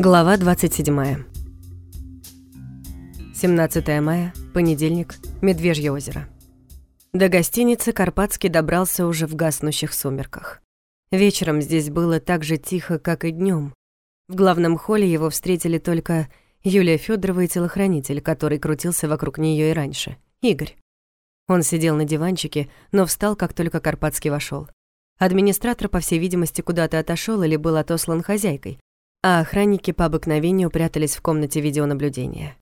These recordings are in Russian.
Глава 27. 17 мая, понедельник, Медвежье озеро. До гостиницы Карпатский добрался уже в гаснущих сумерках. Вечером здесь было так же тихо, как и днем. В главном холле его встретили только Юлия Федорова и телохранитель, который крутился вокруг нее и раньше, Игорь. Он сидел на диванчике, но встал, как только Карпатский вошел. Администратор, по всей видимости, куда-то отошел или был отослан хозяйкой, а охранники по обыкновению прятались в комнате видеонаблюдения.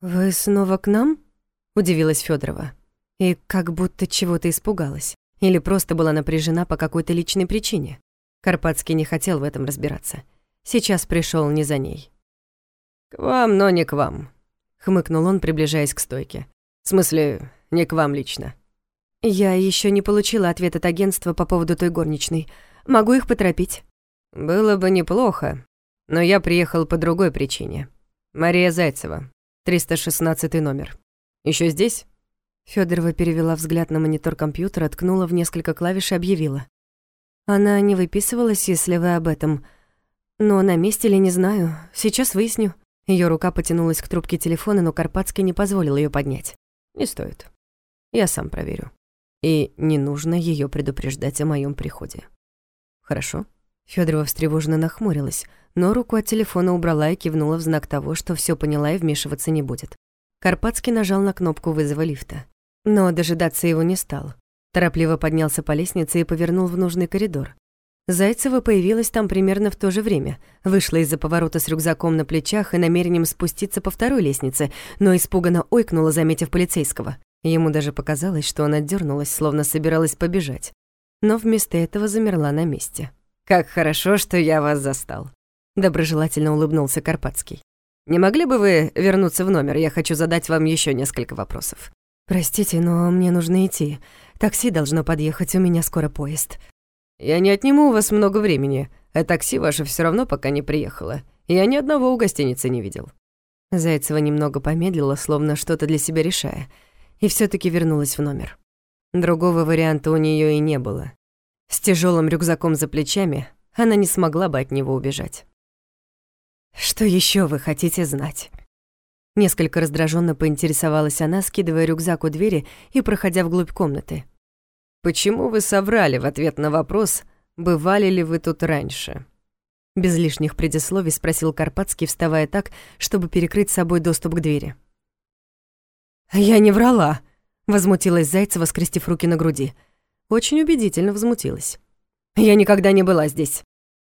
«Вы снова к нам?» — удивилась Федорова. И как будто чего-то испугалась. Или просто была напряжена по какой-то личной причине. Карпатский не хотел в этом разбираться. Сейчас пришел не за ней. «К вам, но не к вам», — хмыкнул он, приближаясь к стойке. «В смысле, не к вам лично». «Я еще не получила ответ от агентства по поводу той горничной. Могу их поторопить?» «Было бы неплохо, но я приехал по другой причине. Мария Зайцева, 316 номер. Еще здесь?» Федорова перевела взгляд на монитор компьютера, ткнула в несколько клавиш и объявила. «Она не выписывалась, если вы об этом. Но на месте ли, не знаю. Сейчас выясню». Ее рука потянулась к трубке телефона, но Карпатский не позволил ее поднять. «Не стоит. Я сам проверю. И не нужно ее предупреждать о моем приходе. Хорошо?» Федорова встревоженно нахмурилась, но руку от телефона убрала и кивнула в знак того, что все поняла и вмешиваться не будет. Карпатский нажал на кнопку вызова лифта. Но дожидаться его не стал. Торопливо поднялся по лестнице и повернул в нужный коридор. Зайцева появилась там примерно в то же время, вышла из-за поворота с рюкзаком на плечах и намерением спуститься по второй лестнице, но испуганно ойкнула, заметив полицейского. Ему даже показалось, что она дернулась, словно собиралась побежать. Но вместо этого замерла на месте. «Как хорошо, что я вас застал», — доброжелательно улыбнулся Карпатский. «Не могли бы вы вернуться в номер? Я хочу задать вам еще несколько вопросов». «Простите, но мне нужно идти. Такси должно подъехать, у меня скоро поезд». «Я не отниму у вас много времени, а такси ваше все равно пока не приехало. Я ни одного у гостиницы не видел». Зайцева немного помедлила, словно что-то для себя решая, и все таки вернулась в номер. Другого варианта у нее и не было. С тяжелым рюкзаком за плечами она не смогла бы от него убежать. «Что еще вы хотите знать?» Несколько раздраженно поинтересовалась она, скидывая рюкзак у двери и проходя вглубь комнаты. «Почему вы соврали в ответ на вопрос, бывали ли вы тут раньше?» Без лишних предисловий спросил Карпатский, вставая так, чтобы перекрыть собой доступ к двери. «Я не врала», — возмутилась Зайцева, скрестив руки на груди. Очень убедительно возмутилась. «Я никогда не была здесь».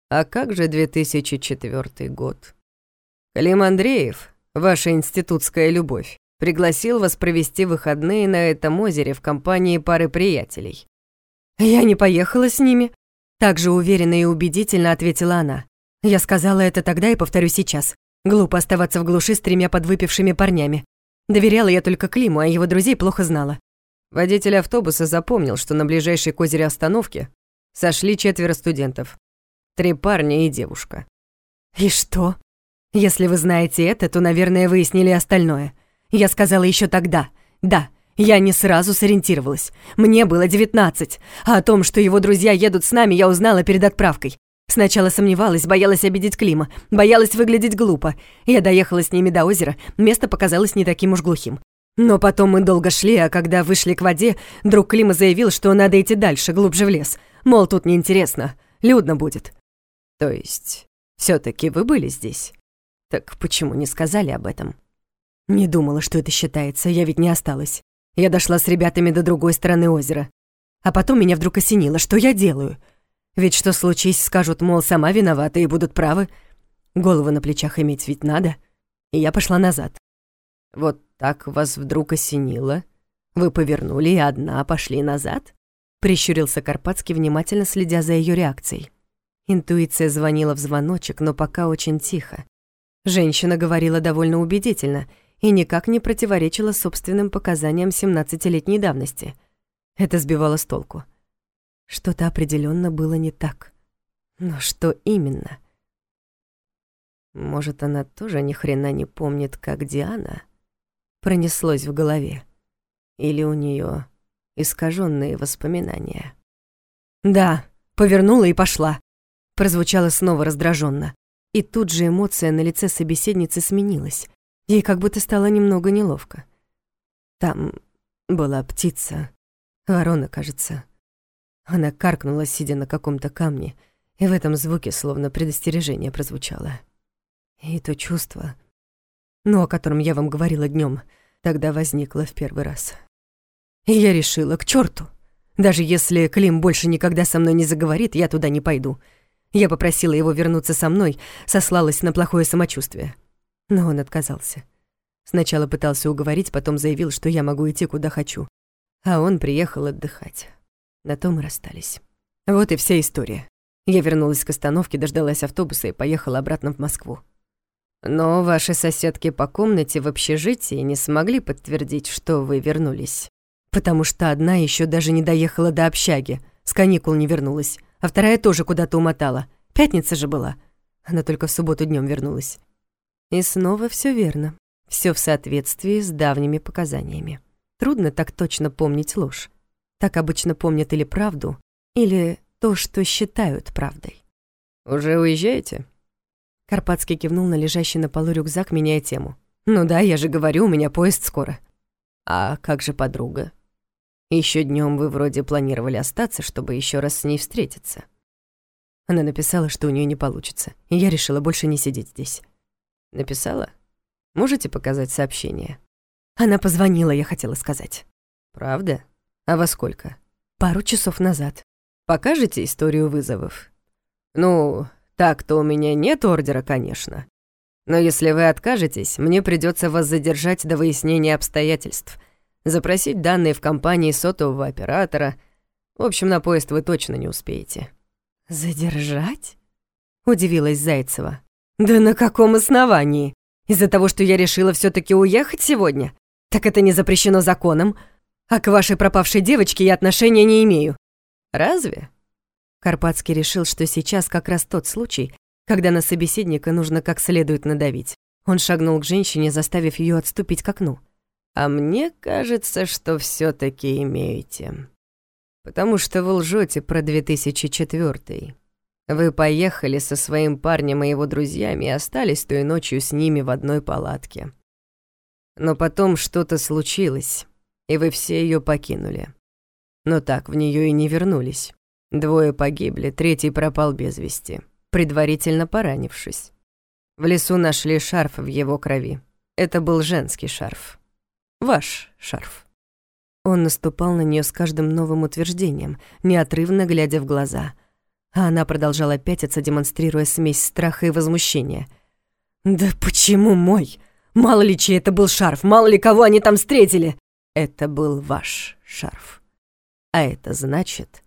«А как же 2004 год?» «Клим Андреев, ваша институтская любовь, пригласил вас провести выходные на этом озере в компании пары приятелей. «Я не поехала с ними», — также уверенно и убедительно ответила она. «Я сказала это тогда и повторю сейчас. Глупо оставаться в глуши с тремя подвыпившими парнями. Доверяла я только Климу, а его друзей плохо знала». Водитель автобуса запомнил, что на ближайшей к озере остановке сошли четверо студентов. Три парня и девушка. «И что? Если вы знаете это, то, наверное, выяснили остальное. Я сказала еще тогда. Да, я не сразу сориентировалась. Мне было девятнадцать, а о том, что его друзья едут с нами, я узнала перед отправкой. Сначала сомневалась, боялась обидеть Клима, боялась выглядеть глупо. Я доехала с ними до озера, место показалось не таким уж глухим. Но потом мы долго шли, а когда вышли к воде, друг Клима заявил, что надо идти дальше, глубже в лес. Мол, тут неинтересно, людно будет. То есть, все таки вы были здесь? Так почему не сказали об этом? Не думала, что это считается, я ведь не осталась. Я дошла с ребятами до другой стороны озера. А потом меня вдруг осенило, что я делаю. Ведь что случись, скажут, мол, сама виновата и будут правы. Голову на плечах иметь ведь надо. И я пошла назад. Вот так вас вдруг осенило? Вы повернули и одна пошли назад? Прищурился Карпатский, внимательно следя за ее реакцией. Интуиция звонила в звоночек, но пока очень тихо. Женщина говорила довольно убедительно — и никак не противоречила собственным показаниям 17-летней давности. Это сбивало с толку. Что-то определенно было не так. Но что именно? Может, она тоже ни хрена не помнит, как Диана? Пронеслось в голове. Или у нее искаженные воспоминания. Да, повернула и пошла. прозвучало снова раздраженно. И тут же эмоция на лице собеседницы сменилась. Ей как будто стало немного неловко. Там была птица, ворона, кажется. Она каркнула, сидя на каком-то камне, и в этом звуке словно предостережение прозвучало. И то чувство, ну, о котором я вам говорила днем, тогда возникло в первый раз. И я решила, к черту! Даже если Клим больше никогда со мной не заговорит, я туда не пойду. Я попросила его вернуться со мной, сослалась на плохое самочувствие. Но он отказался. Сначала пытался уговорить, потом заявил, что я могу идти куда хочу. А он приехал отдыхать. На том и расстались. Вот и вся история. Я вернулась к остановке, дождалась автобуса и поехала обратно в Москву. Но ваши соседки по комнате в общежитии не смогли подтвердить, что вы вернулись. Потому что одна еще даже не доехала до общаги, с каникул не вернулась, а вторая тоже куда-то умотала. Пятница же была. Она только в субботу днем вернулась. И снова все верно. Все в соответствии с давними показаниями. Трудно так точно помнить ложь. Так обычно помнят или правду, или то, что считают правдой. «Уже уезжаете?» Карпатский кивнул на лежащий на полу рюкзак, меняя тему. «Ну да, я же говорю, у меня поезд скоро». «А как же подруга?» Еще днем вы вроде планировали остаться, чтобы еще раз с ней встретиться». Она написала, что у нее не получится, и я решила больше не сидеть здесь. «Написала?» Можете показать сообщение?» Она позвонила, я хотела сказать. «Правда? А во сколько?» «Пару часов назад». «Покажете историю вызовов?» «Ну, так-то у меня нет ордера, конечно. Но если вы откажетесь, мне придется вас задержать до выяснения обстоятельств, запросить данные в компании сотового оператора. В общем, на поезд вы точно не успеете». «Задержать?» — удивилась Зайцева. «Да на каком основании?» Из-за того, что я решила все таки уехать сегодня? Так это не запрещено законом. А к вашей пропавшей девочке я отношения не имею. Разве? Карпатский решил, что сейчас как раз тот случай, когда на собеседника нужно как следует надавить. Он шагнул к женщине, заставив ее отступить к окну. «А мне кажется, что все таки имеете. Потому что вы лжете про 2004 вы поехали со своим парнем и его друзьями и остались той ночью с ними в одной палатке. Но потом что-то случилось, и вы все ее покинули. Но так в нее и не вернулись. Двое погибли, третий пропал без вести, предварительно поранившись. В лесу нашли шарф в его крови. Это был женский шарф. Ваш шарф. Он наступал на нее с каждым новым утверждением, неотрывно глядя в глаза — а она продолжала пятиться, демонстрируя смесь страха и возмущения. «Да почему мой? Мало ли чей это был шарф, мало ли кого они там встретили!» «Это был ваш шарф. А это значит,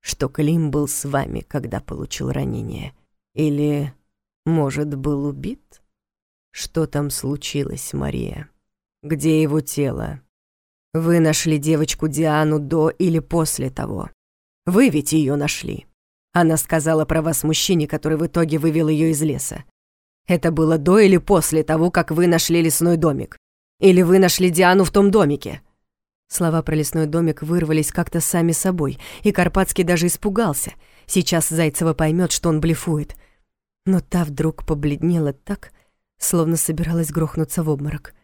что Клим был с вами, когда получил ранение. Или, может, был убит? Что там случилось, Мария? Где его тело? Вы нашли девочку Диану до или после того? Вы ведь ее нашли. Она сказала про вас мужчине, который в итоге вывел ее из леса. Это было до или после того, как вы нашли лесной домик? Или вы нашли Диану в том домике?» Слова про лесной домик вырвались как-то сами собой, и Карпатский даже испугался. Сейчас Зайцева поймет, что он блефует. Но та вдруг побледнела так, словно собиралась грохнуться в обморок.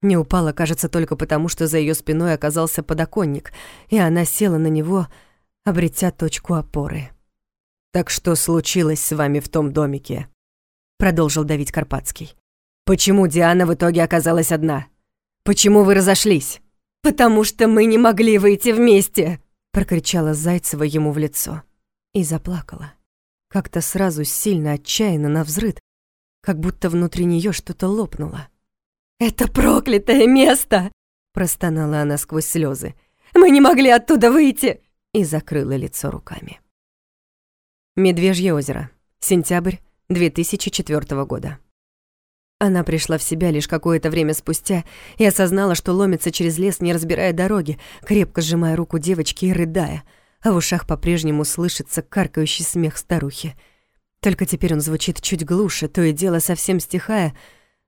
Не упала, кажется, только потому, что за ее спиной оказался подоконник, и она села на него, обретя точку опоры. «Так что случилось с вами в том домике?» Продолжил давить Карпатский. «Почему Диана в итоге оказалась одна? Почему вы разошлись?» «Потому что мы не могли выйти вместе!» Прокричала Зайцева ему в лицо. И заплакала. Как-то сразу сильно, отчаянно, навзрыд, как будто внутри нее что-то лопнуло. «Это проклятое место!» Простонала она сквозь слезы. «Мы не могли оттуда выйти!» И закрыла лицо руками. Медвежье озеро. Сентябрь 2004 года. Она пришла в себя лишь какое-то время спустя и осознала, что ломится через лес, не разбирая дороги, крепко сжимая руку девочки и рыдая, а в ушах по-прежнему слышится каркающий смех старухи. Только теперь он звучит чуть глуше, то и дело совсем стихая,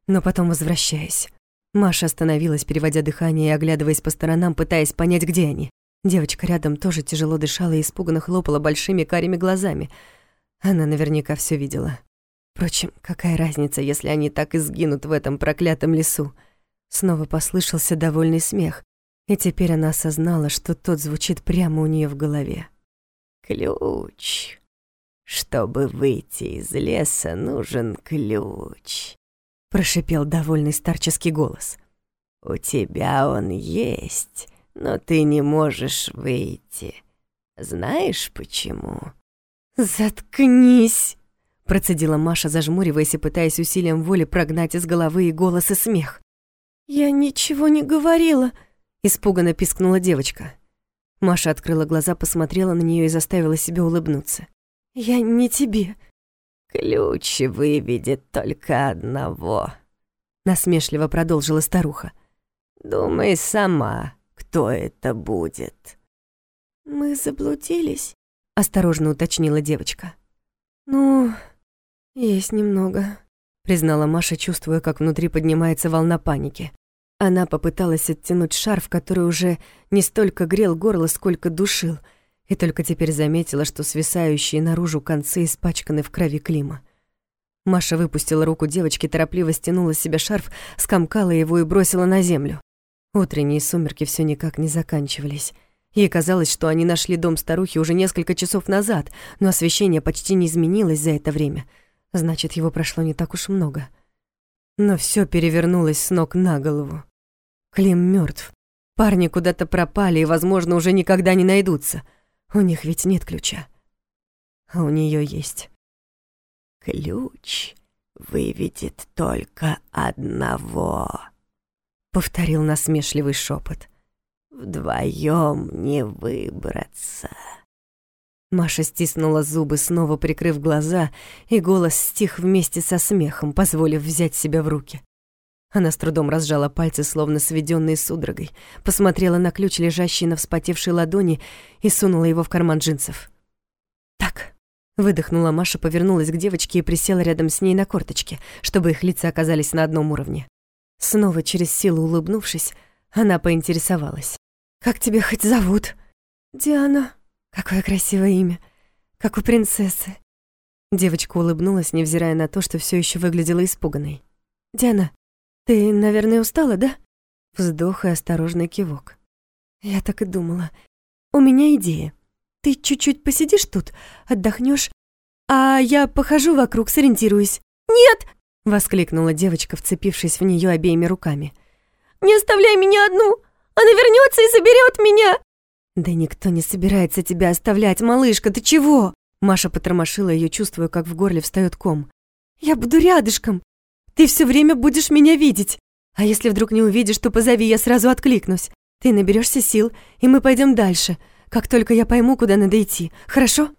но потом возвращаясь. Маша остановилась, переводя дыхание и оглядываясь по сторонам, пытаясь понять, где они. Девочка рядом тоже тяжело дышала и испуганно хлопала большими карими глазами. Она наверняка все видела. Впрочем, какая разница, если они так и сгинут в этом проклятом лесу? Снова послышался довольный смех, и теперь она осознала, что тот звучит прямо у нее в голове. «Ключ. Чтобы выйти из леса, нужен ключ», — прошипел довольный старческий голос. «У тебя он есть, но ты не можешь выйти. Знаешь почему?» «Заткнись!» — процедила Маша, зажмуриваясь и пытаясь усилием воли прогнать из головы и голос и смех. «Я ничего не говорила!» — испуганно пискнула девочка. Маша открыла глаза, посмотрела на нее и заставила себя улыбнуться. «Я не тебе». «Ключ выведет только одного», — насмешливо продолжила старуха. «Думай сама, кто это будет». «Мы заблудились», — осторожно уточнила девочка. «Ну, есть немного», — признала Маша, чувствуя, как внутри поднимается волна паники. Она попыталась оттянуть шарф, который уже не столько грел горло, сколько душил, и только теперь заметила, что свисающие наружу концы испачканы в крови Клима. Маша выпустила руку девочки, торопливо стянула с себя шарф, скомкала его и бросила на землю. Утренние сумерки все никак не заканчивались. Ей казалось, что они нашли дом старухи уже несколько часов назад, но освещение почти не изменилось за это время. Значит, его прошло не так уж много. Но все перевернулось с ног на голову. Клим мертв. Парни куда-то пропали и, возможно, уже никогда не найдутся. У них ведь нет ключа. А у нее есть. «Ключ выведет только одного», — повторил насмешливый шепот. «Вдвоем не выбраться». Маша стиснула зубы, снова прикрыв глаза, и голос стих вместе со смехом, позволив взять себя в руки. Она с трудом разжала пальцы, словно сведенные судорогой, посмотрела на ключ, лежащий на вспотевшей ладони, и сунула его в карман джинсов. «Так», — выдохнула Маша, повернулась к девочке и присела рядом с ней на корточке, чтобы их лица оказались на одном уровне. Снова через силу улыбнувшись, она поинтересовалась. «Как тебя хоть зовут?» «Диана». «Какое красивое имя. Как у принцессы». Девочка улыбнулась, невзирая на то, что все еще выглядела испуганной. «Диана, «Ты, наверное, устала, да?» Вздох и осторожный кивок. «Я так и думала. У меня идея. Ты чуть-чуть посидишь тут, отдохнешь, а я похожу вокруг, сориентируюсь». «Нет!» — воскликнула девочка, вцепившись в нее обеими руками. «Не оставляй меня одну! Она вернется и заберет меня!» «Да никто не собирается тебя оставлять, малышка, ты чего?» Маша потормошила ее, чувствуя, как в горле встает ком. «Я буду рядышком. Ты все время будешь меня видеть. А если вдруг не увидишь, то позови, я сразу откликнусь. Ты наберешься сил, и мы пойдем дальше, как только я пойму, куда надо идти. Хорошо?»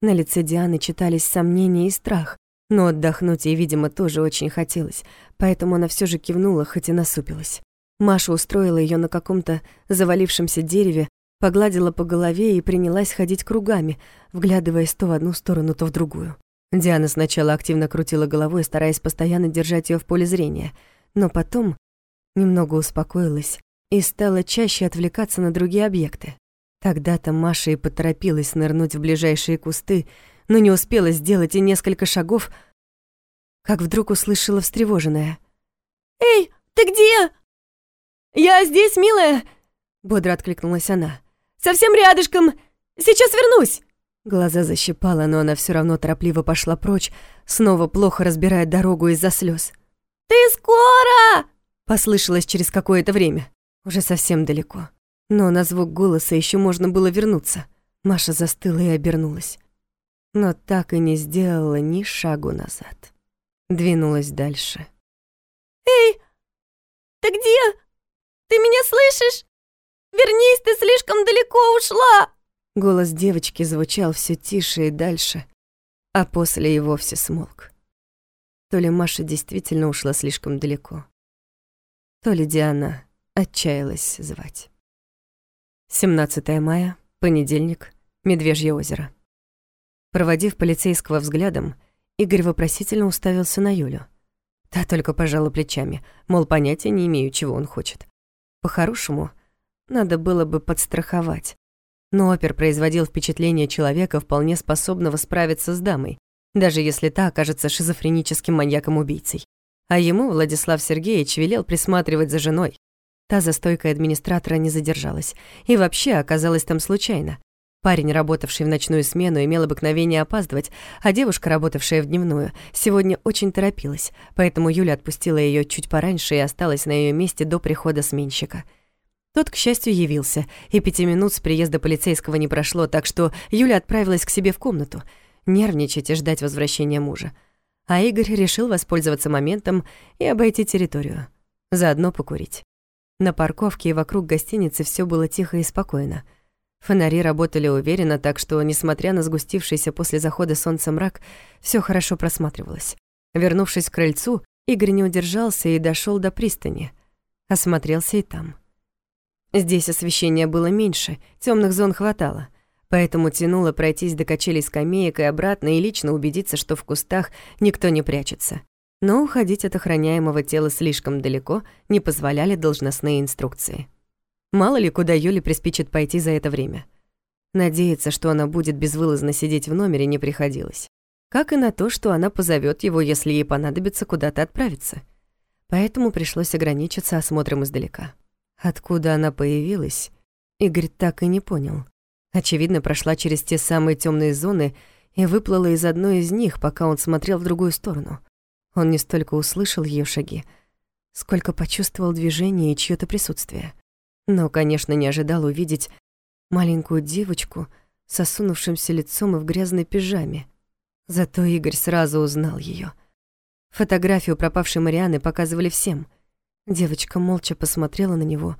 На лице Дианы читались сомнения и страх, но отдохнуть ей, видимо, тоже очень хотелось, поэтому она все же кивнула, хоть и насупилась. Маша устроила ее на каком-то завалившемся дереве, погладила по голове и принялась ходить кругами, вглядываясь то в одну сторону, то в другую. Диана сначала активно крутила головой, стараясь постоянно держать ее в поле зрения, но потом немного успокоилась и стала чаще отвлекаться на другие объекты. Тогда-то Маша и поторопилась нырнуть в ближайшие кусты, но не успела сделать и несколько шагов, как вдруг услышала встревоженная. «Эй, ты где?» «Я здесь, милая!» — бодро откликнулась она. «Совсем рядышком! Сейчас вернусь!» Глаза защипала, но она все равно торопливо пошла прочь, снова плохо разбирая дорогу из-за слез. «Ты скоро!» — послышалось через какое-то время. Уже совсем далеко. Но на звук голоса еще можно было вернуться. Маша застыла и обернулась. Но так и не сделала ни шагу назад. Двинулась дальше. «Эй, ты где? Ты меня слышишь? Вернись, ты слишком далеко ушла!» Голос девочки звучал все тише и дальше, а после и вовсе смолк. То ли Маша действительно ушла слишком далеко, то ли Диана отчаялась звать. 17 мая, понедельник, Медвежье озеро. Проводив полицейского взглядом, Игорь вопросительно уставился на Юлю. Та только пожала плечами, мол, понятия не имею, чего он хочет. По-хорошему, надо было бы подстраховать, но опер производил впечатление человека, вполне способного справиться с дамой, даже если та окажется шизофреническим маньяком-убийцей. А ему Владислав Сергеевич велел присматривать за женой. Та за стойкой администратора не задержалась и вообще оказалась там случайно. Парень, работавший в ночную смену, имел обыкновение опаздывать, а девушка, работавшая в дневную, сегодня очень торопилась, поэтому Юля отпустила ее чуть пораньше и осталась на ее месте до прихода сменщика. Тот, к счастью, явился, и пяти минут с приезда полицейского не прошло, так что Юля отправилась к себе в комнату, нервничать и ждать возвращения мужа. А Игорь решил воспользоваться моментом и обойти территорию. Заодно покурить. На парковке и вокруг гостиницы все было тихо и спокойно — Фонари работали уверенно, так что, несмотря на сгустившийся после захода солнца мрак, все хорошо просматривалось. Вернувшись к крыльцу, Игорь не удержался и дошел до пристани. Осмотрелся и там. Здесь освещения было меньше, темных зон хватало, поэтому тянуло пройтись до качелей скамеек и обратно и лично убедиться, что в кустах никто не прячется. Но уходить от охраняемого тела слишком далеко не позволяли должностные инструкции. Мало ли, куда Юле приспичит пойти за это время. Надеяться, что она будет безвылазно сидеть в номере, не приходилось. Как и на то, что она позовет его, если ей понадобится куда-то отправиться. Поэтому пришлось ограничиться осмотром издалека. Откуда она появилась, Игорь так и не понял. Очевидно, прошла через те самые темные зоны и выплыла из одной из них, пока он смотрел в другую сторону. Он не столько услышал ее шаги, сколько почувствовал движение и чье то присутствие но, конечно, не ожидал увидеть маленькую девочку с осунувшимся лицом и в грязной пижаме. Зато Игорь сразу узнал ее. Фотографию пропавшей Марианы показывали всем. Девочка молча посмотрела на него,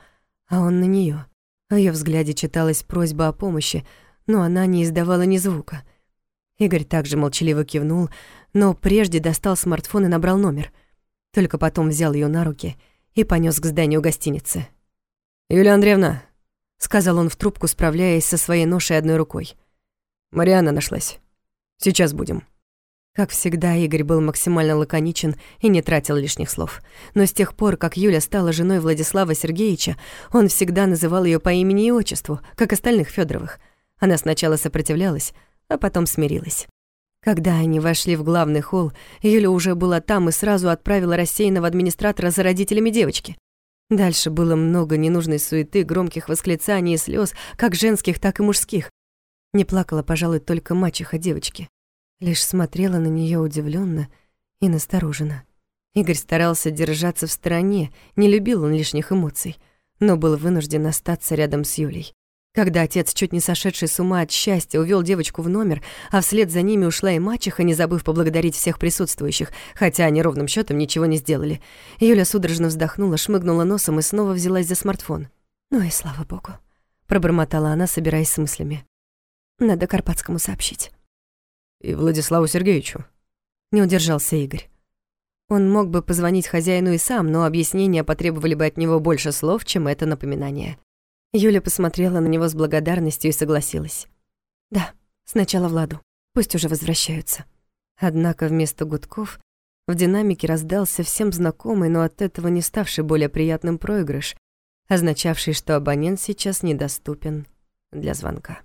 а он на нее. В её взгляде читалась просьба о помощи, но она не издавала ни звука. Игорь также молчаливо кивнул, но прежде достал смартфон и набрал номер. Только потом взял ее на руки и понес к зданию гостиницы. «Юлия Андреевна», — сказал он в трубку, справляясь со своей ношей одной рукой. «Марианна нашлась. Сейчас будем». Как всегда, Игорь был максимально лаконичен и не тратил лишних слов. Но с тех пор, как Юля стала женой Владислава Сергеевича, он всегда называл ее по имени и отчеству, как остальных Федоровых. Она сначала сопротивлялась, а потом смирилась. Когда они вошли в главный холл, Юля уже была там и сразу отправила рассеянного администратора за родителями девочки. Дальше было много ненужной суеты, громких восклицаний и слез, как женских, так и мужских. Не плакала, пожалуй, только мачеха девочки. Лишь смотрела на нее удивленно и настороженно. Игорь старался держаться в стороне, не любил он лишних эмоций, но был вынужден остаться рядом с Юлей. Когда отец, чуть не сошедший с ума от счастья, увел девочку в номер, а вслед за ними ушла и мачеха, не забыв поблагодарить всех присутствующих, хотя они ровным счетом ничего не сделали. Юля судорожно вздохнула, шмыгнула носом и снова взялась за смартфон. «Ну и слава богу», — пробормотала она, собираясь с мыслями. «Надо Карпатскому сообщить». «И Владиславу Сергеевичу?» Не удержался Игорь. Он мог бы позвонить хозяину и сам, но объяснения потребовали бы от него больше слов, чем это напоминание. Юля посмотрела на него с благодарностью и согласилась. «Да, сначала Владу. Пусть уже возвращаются». Однако вместо гудков в динамике раздался всем знакомый, но от этого не ставший более приятным проигрыш, означавший, что абонент сейчас недоступен для звонка.